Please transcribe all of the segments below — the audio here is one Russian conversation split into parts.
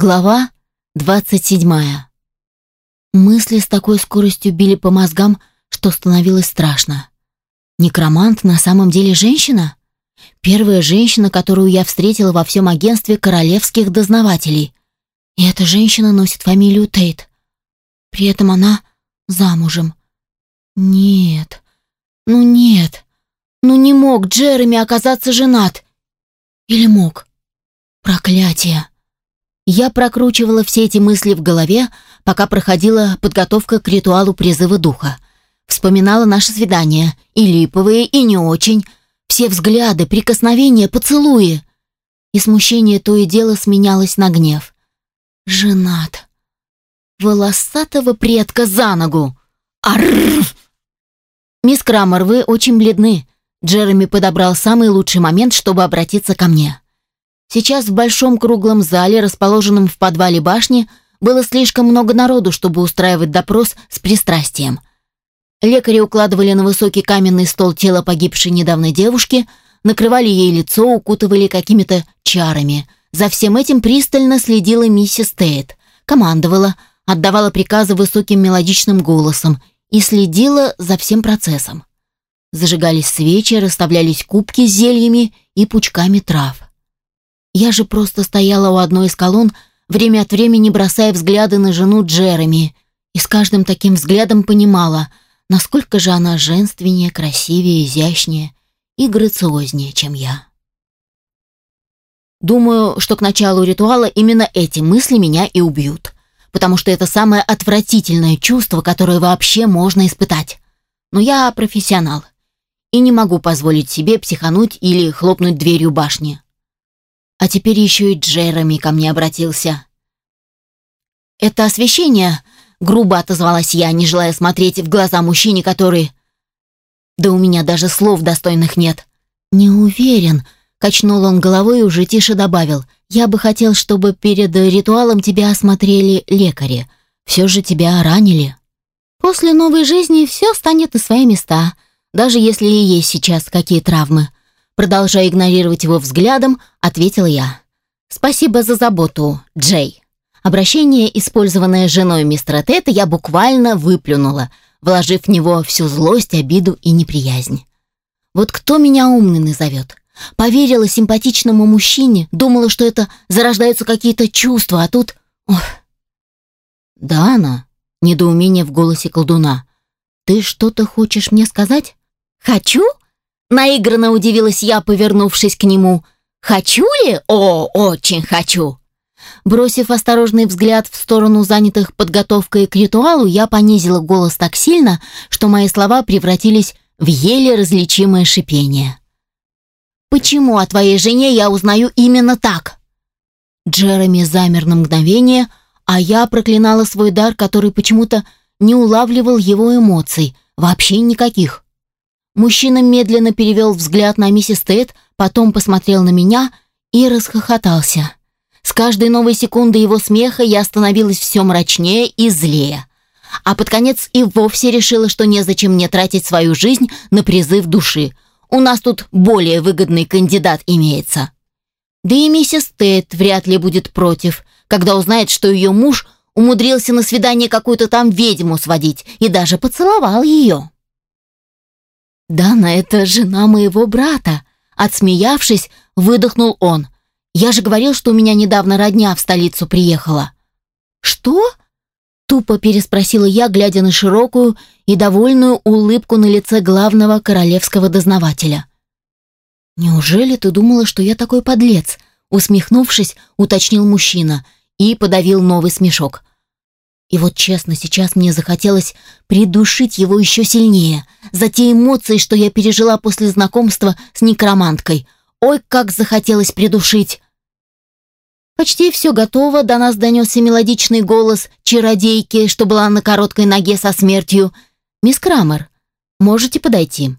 Глава 27. Мысли с такой скоростью били по мозгам, что становилось страшно. Некромант на самом деле женщина? Первая женщина, которую я встретила во всем агентстве королевских дознавателей. И эта женщина носит фамилию Тейт. При этом она замужем. Нет. Ну нет. Ну не мог Джереми оказаться женат. Или мог? Проклятие. Я прокручивала все эти мысли в голове, пока проходила подготовка к ритуалу призыва духа. Вспоминала наши свидания, и липовые, и не очень, все взгляды, прикосновения, поцелуи. И смущение то и дело сменялось на гнев. Женат. Волосатого предка за ногу. Арррр! Мисс Крамер, вы очень бледны. Джереми подобрал самый лучший момент, чтобы обратиться ко мне. Сейчас в большом круглом зале, расположенном в подвале башни, было слишком много народу, чтобы устраивать допрос с пристрастием. Лекари укладывали на высокий каменный стол тело погибшей недавно девушки, накрывали ей лицо, укутывали какими-то чарами. За всем этим пристально следила миссис Тейт, командовала, отдавала приказы высоким мелодичным голосом и следила за всем процессом. Зажигались свечи, расставлялись кубки с зельями и пучками трав. Я же просто стояла у одной из колонн, время от времени бросая взгляды на жену Джереми, и с каждым таким взглядом понимала, насколько же она женственнее, красивее, изящнее и грациознее, чем я. Думаю, что к началу ритуала именно эти мысли меня и убьют, потому что это самое отвратительное чувство, которое вообще можно испытать. Но я профессионал и не могу позволить себе психануть или хлопнуть дверью башни. А теперь еще и Джереми ко мне обратился. «Это освещение?» — грубо отозвалась я, не желая смотреть в глаза мужчине, который... «Да у меня даже слов достойных нет». «Не уверен», — качнул он головой и уже тише добавил. «Я бы хотел, чтобы перед ритуалом тебя осмотрели лекари. Все же тебя ранили». «После новой жизни все станет на свои места, даже если и есть сейчас какие травмы», Продолжая игнорировать его взглядом, ответила я. «Спасибо за заботу, Джей». Обращение, использованное женой мистера Тета, я буквально выплюнула, вложив в него всю злость, обиду и неприязнь. Вот кто меня умный назовет? Поверила симпатичному мужчине, думала, что это зарождаются какие-то чувства, а тут... Ох. «Да, она», — недоумение в голосе колдуна. «Ты что-то хочешь мне сказать?» «Хочу?» Наигранно удивилась я, повернувшись к нему. «Хочу ли? О, очень хочу!» Бросив осторожный взгляд в сторону занятых подготовкой к ритуалу, я понизила голос так сильно, что мои слова превратились в еле различимое шипение. «Почему о твоей жене я узнаю именно так?» Джереми замер на мгновение, а я проклинала свой дар, который почему-то не улавливал его эмоций, вообще никаких. Мужчина медленно перевел взгляд на миссис Тейт, потом посмотрел на меня и расхохотался. С каждой новой секундой его смеха я становилась все мрачнее и злее. А под конец и вовсе решила, что незачем мне тратить свою жизнь на призыв души. У нас тут более выгодный кандидат имеется. Да и миссис Тейт вряд ли будет против, когда узнает, что ее муж умудрился на свидание какую-то там ведьму сводить и даже поцеловал ее. «Дана, это жена моего брата!» Отсмеявшись, выдохнул он. «Я же говорил, что у меня недавно родня в столицу приехала». «Что?» Тупо переспросила я, глядя на широкую и довольную улыбку на лице главного королевского дознавателя. «Неужели ты думала, что я такой подлец?» Усмехнувшись, уточнил мужчина и подавил новый смешок. И вот честно, сейчас мне захотелось придушить его еще сильнее за те эмоции, что я пережила после знакомства с некроманткой. Ой, как захотелось придушить! Почти все готово, до нас донесся мелодичный голос чародейки, что была на короткой ноге со смертью. «Мисс Крамер, можете подойти?»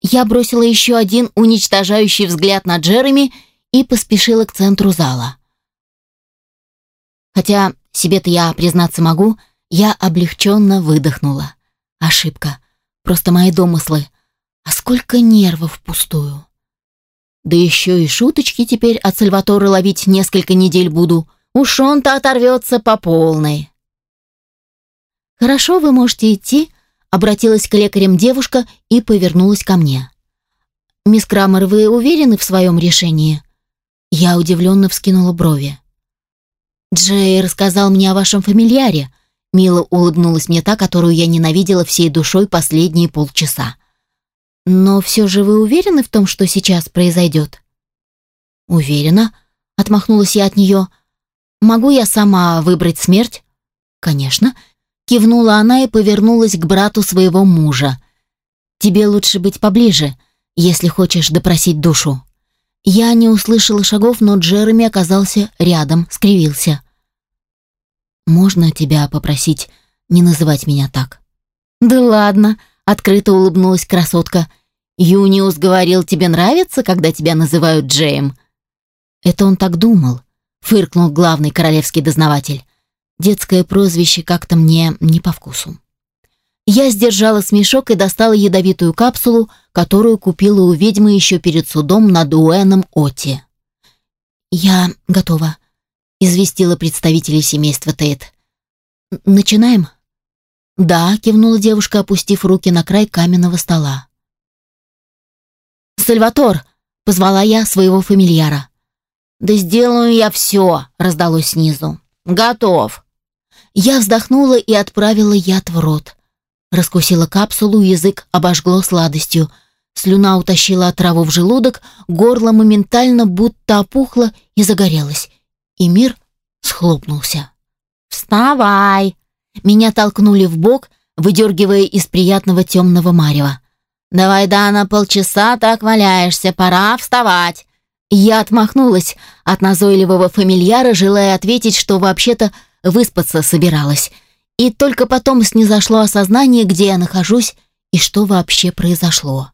Я бросила еще один уничтожающий взгляд на Джереми и поспешила к центру зала. Хотя себе-то я признаться могу, я облегченно выдохнула. Ошибка. Просто мои домыслы. А сколько нервов впустую. Да еще и шуточки теперь от Сальватора ловить несколько недель буду. Уж он-то оторвется по полной. «Хорошо, вы можете идти», — обратилась к лекарям девушка и повернулась ко мне. «Мисс Крамер, вы уверены в своем решении?» Я удивленно вскинула брови. «Джей рассказал мне о вашем фамильяре», — мило улыбнулась мне та, которую я ненавидела всей душой последние полчаса. «Но все же вы уверены в том, что сейчас произойдет?» «Уверена», — отмахнулась я от нее. «Могу я сама выбрать смерть?» «Конечно», — кивнула она и повернулась к брату своего мужа. «Тебе лучше быть поближе, если хочешь допросить душу». Я не услышала шагов, но Джереми оказался рядом, скривился. «Можно тебя попросить не называть меня так?» «Да ладно», — открыто улыбнулась красотка. «Юниус говорил, тебе нравится, когда тебя называют Джейм?» «Это он так думал», — фыркнул главный королевский дознаватель. «Детское прозвище как-то мне не по вкусу». Я сдержала смешок и достала ядовитую капсулу, которую купила у ведьмы еще перед судом над Уэном Оти. «Я готова», — известила представителей семейства Тейт. «Начинаем?» «Да», — кивнула девушка, опустив руки на край каменного стола. «Сальватор!» — позвала я своего фамильяра. «Да сделаю я все!» — раздалось снизу. «Готов!» Я вздохнула и отправила яд в рот. Раскусила капсулу, язык обожгло сладостью. Слюна утащила отраву в желудок, горло моментально будто опухло и загорелось. И мир схлопнулся. «Вставай!» Меня толкнули в бок, выдергивая из приятного темного марева. «Давай, Дана, полчаса так валяешься, пора вставать!» Я отмахнулась от назойливого фамильяра, желая ответить, что вообще-то выспаться собиралась — и только потом снизошло осознание, где я нахожусь и что вообще произошло.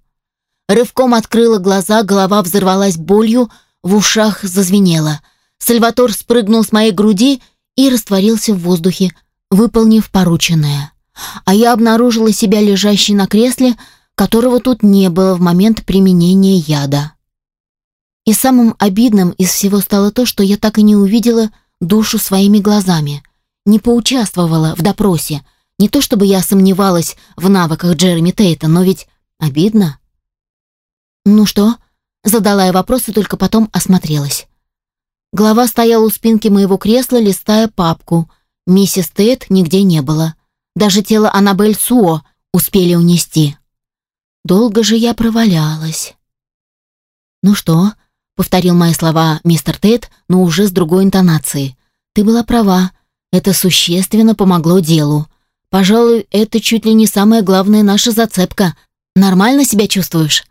Рывком открыла глаза, голова взорвалась болью, в ушах зазвенело. Сальватор спрыгнул с моей груди и растворился в воздухе, выполнив порученное. А я обнаружила себя лежащей на кресле, которого тут не было в момент применения яда. И самым обидным из всего стало то, что я так и не увидела душу своими глазами — не поучаствовала в допросе. Не то чтобы я сомневалась в навыках Джереми Тейта, но ведь обидно. «Ну что?» — задала я вопрос и только потом осмотрелась. Глава стояла у спинки моего кресла, листая папку. Миссис Тейт нигде не было. Даже тело Аннабель Суо успели унести. Долго же я провалялась. «Ну что?» — повторил мои слова мистер Тейт, но уже с другой интонацией. «Ты была права. Это существенно помогло делу. Пожалуй, это чуть ли не самая главная наша зацепка. Нормально себя чувствуешь?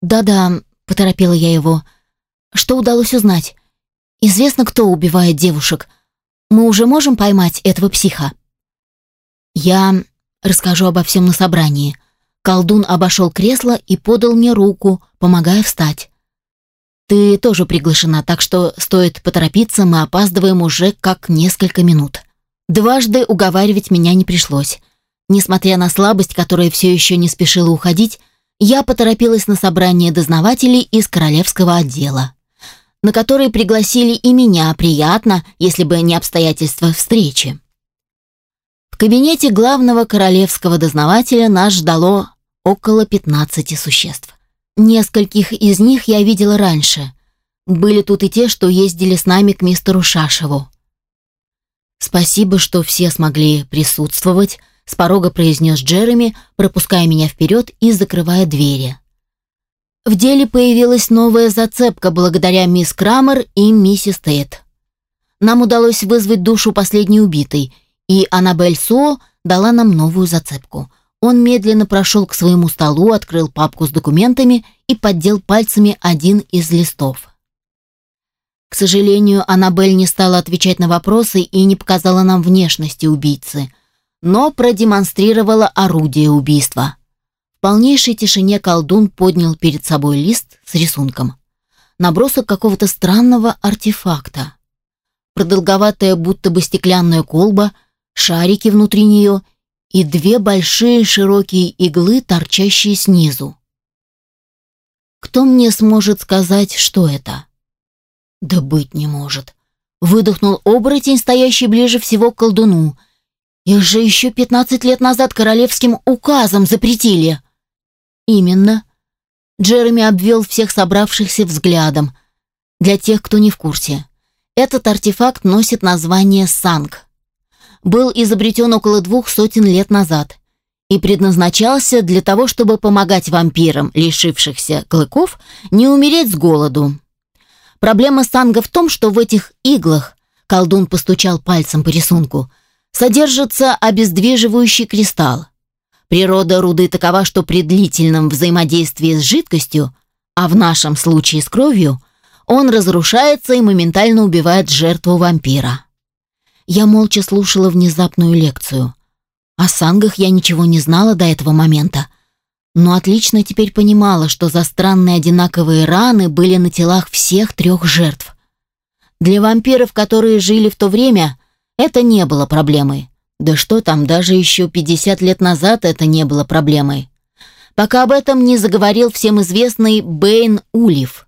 Да-да, поторопила я его. Что удалось узнать? Известно, кто убивает девушек. Мы уже можем поймать этого психа. Я расскажу обо всем на собрании. Колдун обошел кресло и подал мне руку, помогая встать. Ты тоже приглашена, так что стоит поторопиться, мы опаздываем уже как несколько минут. Дважды уговаривать меня не пришлось. Несмотря на слабость, которая все еще не спешила уходить, я поторопилась на собрание дознавателей из королевского отдела, на который пригласили и меня, приятно, если бы не обстоятельства встречи. В кабинете главного королевского дознавателя нас ждало около 15 существ. Нескольких из них я видела раньше. Были тут и те, что ездили с нами к мистеру Шашеву. «Спасибо, что все смогли присутствовать», — с порога произнес Джереми, пропуская меня вперед и закрывая двери. В деле появилась новая зацепка благодаря мисс Крамер и миссис Тейт. Нам удалось вызвать душу последней убитой, и Аннабель Со дала нам новую зацепку — он медленно прошел к своему столу, открыл папку с документами и поддел пальцами один из листов. К сожалению, Аннабель не стала отвечать на вопросы и не показала нам внешности убийцы, но продемонстрировала орудие убийства. В полнейшей тишине колдун поднял перед собой лист с рисунком. Набросок какого-то странного артефакта. Продолговатая будто бы стеклянная колба, шарики внутри нее и две большие широкие иглы, торчащие снизу. Кто мне сможет сказать, что это? Да быть не может. Выдохнул оборотень, стоящий ближе всего к колдуну. Их же еще пятнадцать лет назад королевским указом запретили. Именно. Джереми обвел всех собравшихся взглядом. Для тех, кто не в курсе. Этот артефакт носит название «Санг». Был изобретен около двух сотен лет назад и предназначался для того, чтобы помогать вампирам, лишившихся клыков, не умереть с голоду. Проблема санга в том, что в этих иглах, колдун постучал пальцем по рисунку, содержится обездвиживающий кристалл. Природа руды такова, что при длительном взаимодействии с жидкостью, а в нашем случае с кровью, он разрушается и моментально убивает жертву вампира. Я молча слушала внезапную лекцию. О сангах я ничего не знала до этого момента, но отлично теперь понимала, что за странные одинаковые раны были на телах всех трех жертв. Для вампиров, которые жили в то время, это не было проблемой. Да что там, даже еще 50 лет назад это не было проблемой. Пока об этом не заговорил всем известный Бэйн Улиф.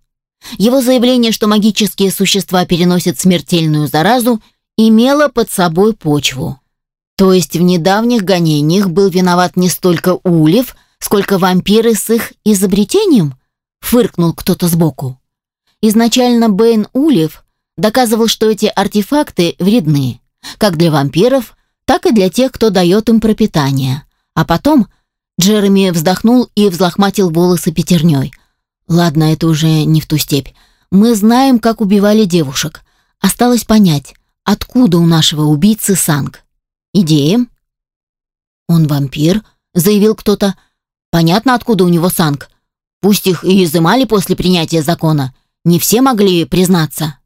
Его заявление, что магические существа переносят смертельную заразу, имело под собой почву. То есть в недавних гонениях был виноват не столько Улев, сколько вампиры с их изобретением? Фыркнул кто-то сбоку. Изначально Бэйн Улев доказывал, что эти артефакты вредны, как для вампиров, так и для тех, кто дает им пропитание. А потом Джереми вздохнул и взлохматил волосы пятерней. Ладно, это уже не в ту степь. Мы знаем, как убивали девушек. Осталось понять, откуда у нашего убийцы Санг. Идея. Он вампир, заявил кто-то. Понятно, откуда у него санг. Пусть их и изымали после принятия закона. Не все могли признаться.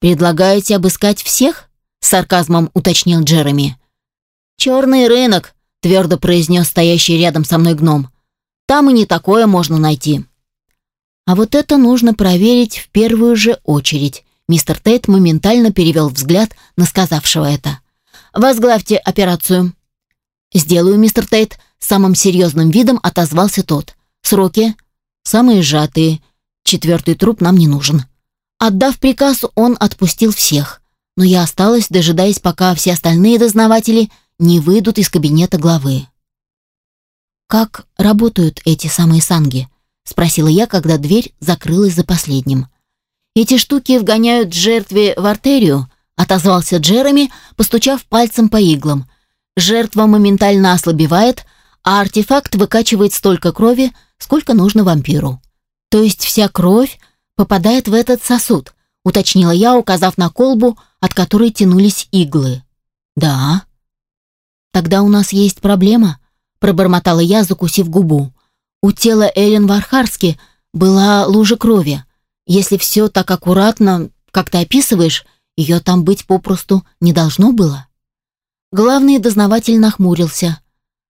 Предлагаете обыскать всех? Сарказмом уточнил Джереми. «Черный рынок», — твердо произнес стоящий рядом со мной гном. «Там и не такое можно найти». А вот это нужно проверить в первую же очередь. Мистер Тейт моментально перевел взгляд на сказавшего это. Возглавьте операцию». «Сделаю, мистер Тейт», — самым серьезным видом отозвался тот. «Сроки?» «Самые сжатые. Четвертый труп нам не нужен». Отдав приказ, он отпустил всех. Но я осталась, дожидаясь, пока все остальные дознаватели не выйдут из кабинета главы. «Как работают эти самые санги?» — спросила я, когда дверь закрылась за последним. «Эти штуки вгоняют жертве в артерию, отозвался Джереми, постучав пальцем по иглам. Жертва моментально ослабевает, а артефакт выкачивает столько крови, сколько нужно вампиру. То есть вся кровь попадает в этот сосуд, уточнила я, указав на колбу, от которой тянулись иглы. Да. Тогда у нас есть проблема, пробормотала я, закусив губу. У тела Эллен Вархарски была лужа крови. Если все так аккуратно, как ты описываешь, ее там быть попросту не должно было. Главный дознаватель нахмурился.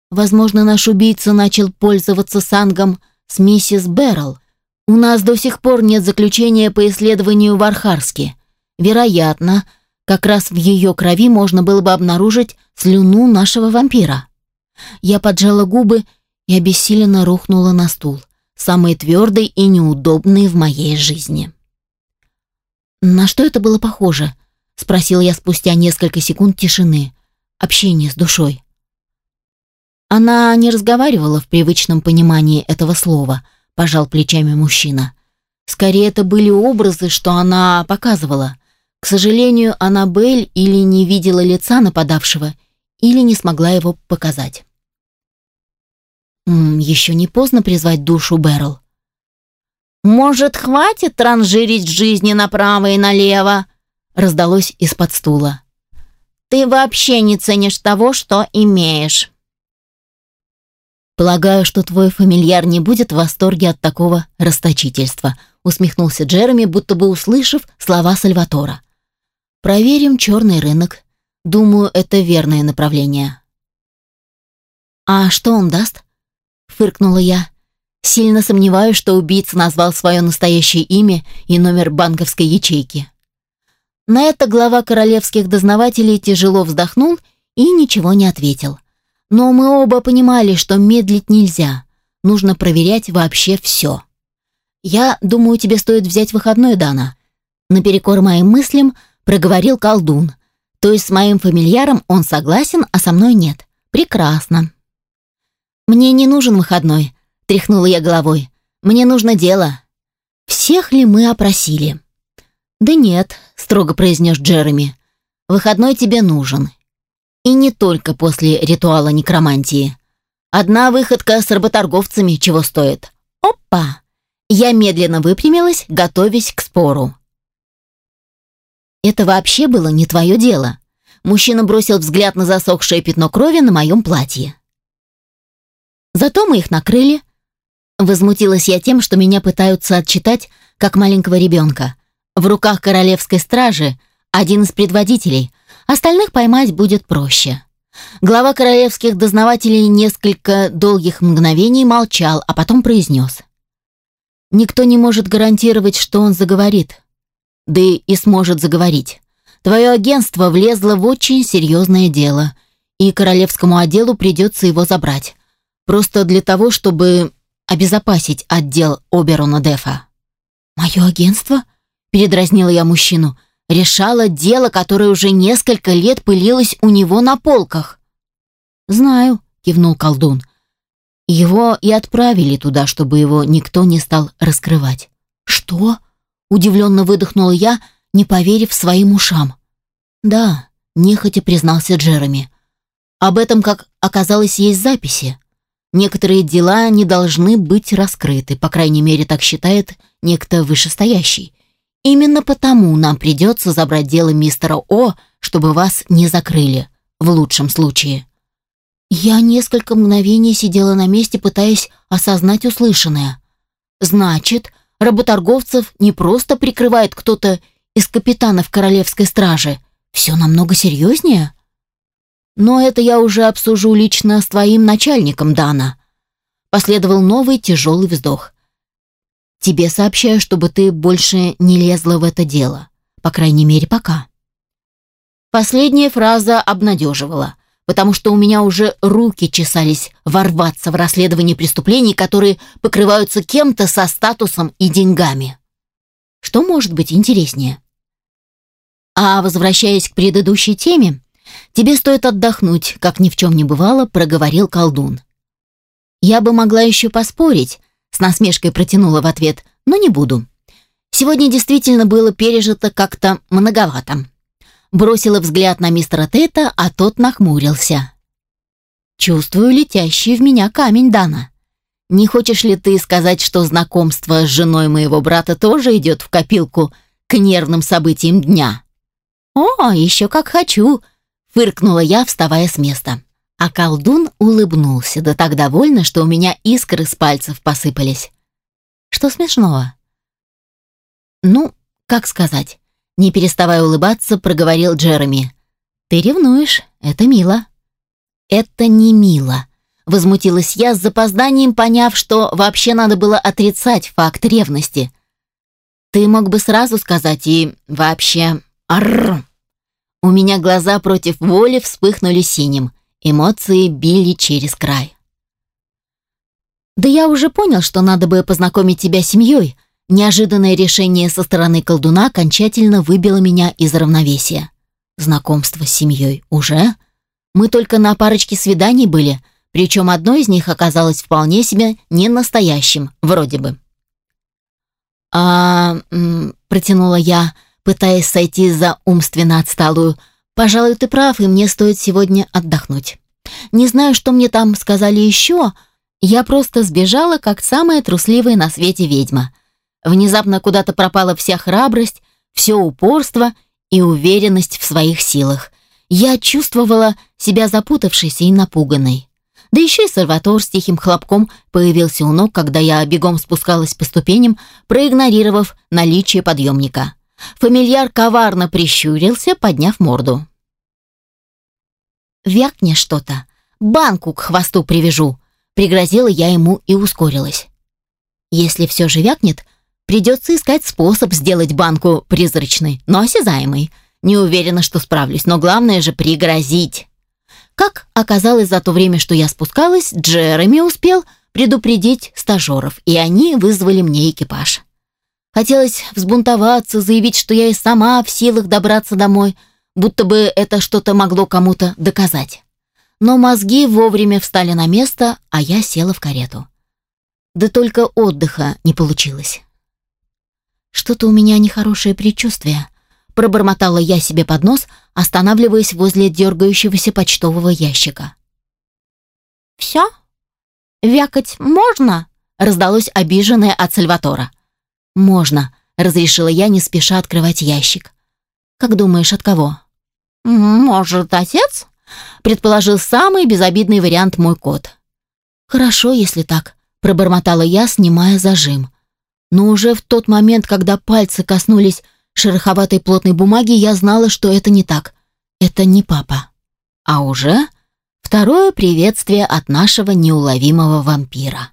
Возможно, наш убийца начал пользоваться сангом с миссис Беррелл. У нас до сих пор нет заключения по исследованию в Архарске. Вероятно, как раз в ее крови можно было бы обнаружить слюну нашего вампира. Я поджала губы и обессиленно рухнула на стул, самый твердый и неудобный в моей жизни. «На что это было похоже?» — спросил я спустя несколько секунд тишины, общения с душой. Она не разговаривала в привычном понимании этого слова, пожал плечами мужчина. Скорее, это были образы, что она показывала. К сожалению, Аннабель или не видела лица нападавшего, или не смогла его показать. «М -м, «Еще не поздно призвать душу Берл», «Может, хватит транжирить жизни направо и налево?» раздалось из-под стула. «Ты вообще не ценишь того, что имеешь». «Полагаю, что твой фамильяр не будет в восторге от такого расточительства», усмехнулся Джереми, будто бы услышав слова Сальватора. «Проверим черный рынок. Думаю, это верное направление». «А что он даст?» — фыркнула я. Сильно сомневаюсь, что убийца назвал свое настоящее имя и номер банковской ячейки. На это глава королевских дознавателей тяжело вздохнул и ничего не ответил. Но мы оба понимали, что медлить нельзя. Нужно проверять вообще все. Я думаю, тебе стоит взять выходной, Дана. Наперекор моим мыслям проговорил колдун. То есть с моим фамильяром он согласен, а со мной нет. Прекрасно. Мне не нужен выходной, тряхнула я головой. Мне нужно дело. Всех ли мы опросили? Да нет, строго произнес Джереми. Выходной тебе нужен. И не только после ритуала некромантии. Одна выходка с работорговцами чего стоит. Опа! Я медленно выпрямилась, готовясь к спору. Это вообще было не твое дело. Мужчина бросил взгляд на засохшее пятно крови на моем платье. Зато мы их накрыли. Возмутилась я тем, что меня пытаются отчитать, как маленького ребенка. В руках королевской стражи один из предводителей, остальных поймать будет проще. Глава королевских дознавателей несколько долгих мгновений молчал, а потом произнес. «Никто не может гарантировать, что он заговорит. Да и сможет заговорить. Твое агентство влезло в очень серьезное дело, и королевскому отделу придется его забрать. Просто для того, чтобы обезопасить отдел Оберона Дефа». «Мое агентство?» – передразнила я мужчину – решала дело, которое уже несколько лет пылилось у него на полках. «Знаю», — кивнул колдун. «Его и отправили туда, чтобы его никто не стал раскрывать». «Что?» — удивленно выдохнула я, не поверив своим ушам. «Да», — нехотя признался Джереми. «Об этом, как оказалось, есть записи. Некоторые дела не должны быть раскрыты, по крайней мере, так считает некто вышестоящий. Именно потому нам придется забрать дело мистера О, чтобы вас не закрыли, в лучшем случае. Я несколько мгновений сидела на месте, пытаясь осознать услышанное. Значит, работорговцев не просто прикрывает кто-то из капитанов королевской стражи. Все намного серьезнее. Но это я уже обсужу лично с твоим начальником, Дана. Последовал новый тяжелый вздох. Тебе сообщаю, чтобы ты больше не лезла в это дело. По крайней мере, пока. Последняя фраза обнадеживала, потому что у меня уже руки чесались ворваться в расследование преступлений, которые покрываются кем-то со статусом и деньгами. Что может быть интереснее? А возвращаясь к предыдущей теме, тебе стоит отдохнуть, как ни в чем не бывало, проговорил колдун. Я бы могла еще поспорить, с насмешкой протянула в ответ, но не буду. Сегодня действительно было пережито как-то многовато. Бросила взгляд на мистера Тейта, а тот нахмурился. Чувствую летящий в меня камень, Дана. Не хочешь ли ты сказать, что знакомство с женой моего брата тоже идет в копилку к нервным событиям дня? О, еще как хочу, фыркнула я, вставая с места. А колдун улыбнулся, да так довольно, что у меня искры с пальцев посыпались. Что смешного? Ну, как сказать? Не переставая улыбаться, проговорил Джереми. Ты ревнуешь, это мило. Это не мило. Возмутилась я с запозданием, поняв, что вообще надо было отрицать факт ревности. Ты мог бы сразу сказать и вообще... Арр! У меня глаза против воли вспыхнули синим. Эмоции били через край. «Да я уже понял, что надо бы познакомить тебя с семьей», Неожиданное решение со стороны колдуна окончательно выбило меня из равновесия. Знакомство с семьей уже? Мы только на парочке свиданий были, причем одно из них оказалось вполне себе не настоящим, вроде бы. «А...» — протянула я, пытаясь сойти за умственно отсталую — Пожалуй, ты прав, и мне стоит сегодня отдохнуть. Не знаю, что мне там сказали еще. Я просто сбежала, как самая трусливая на свете ведьма. Внезапно куда-то пропала вся храбрость, все упорство и уверенность в своих силах. Я чувствовала себя запутавшейся и напуганной. Да еще и Сальватор с тихим хлопком появился у ног, когда я бегом спускалась по ступеням, проигнорировав наличие подъемника. Фамильяр коварно прищурился, подняв морду. «Вякни что-то. Банку к хвосту привяжу», — пригрозила я ему и ускорилась. «Если все же вякнет, придется искать способ сделать банку призрачной, но осязаемой. Не уверена, что справлюсь, но главное же пригрозить». Как оказалось, за то время, что я спускалась, Джереми успел предупредить стажеров, и они вызвали мне экипаж. Хотелось взбунтоваться, заявить, что я и сама в силах добраться домой, будто бы это что-то могло кому-то доказать. Но мозги вовремя встали на место, а я села в карету. Да только отдыха не получилось. Что-то у меня нехорошее предчувствие. Пробормотала я себе под нос, останавливаясь возле дергающегося почтового ящика. «Все? Вякать можно?» раздалось обиженное от Сальватора. «Можно», — разрешила я, не спеша открывать ящик. «Как думаешь, от кого?» «Может, отец?» — предположил самый безобидный вариант мой кот. «Хорошо, если так», — пробормотала я, снимая зажим. Но уже в тот момент, когда пальцы коснулись шероховатой плотной бумаги, я знала, что это не так. Это не папа. А уже второе приветствие от нашего неуловимого вампира.